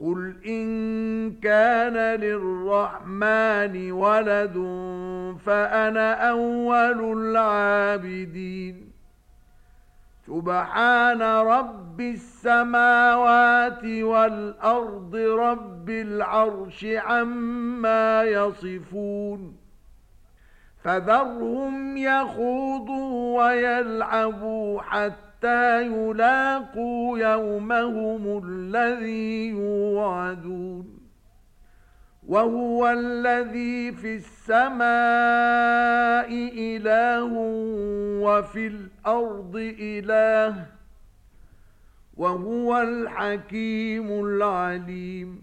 قُلْ إِن كَانَ لِلرَّحْمَنِ وَلَدٌ فَأَنَا أَوَّلُ الْعَابِدِينَ سُبْحَانَ رَبِّ السَّمَاوَاتِ وَالْأَرْضِ رَبِّ الْعَرْشِ عَمَّا يَصِفُونَ فَذَرْهُمْ يَخُوضُوا وَيَلْعَبُوا حَتَّى حتى يلاقوا يومهم الذي يوعدون وهو الذي في السماء إله وفي الأرض إله وهو الحكيم العليم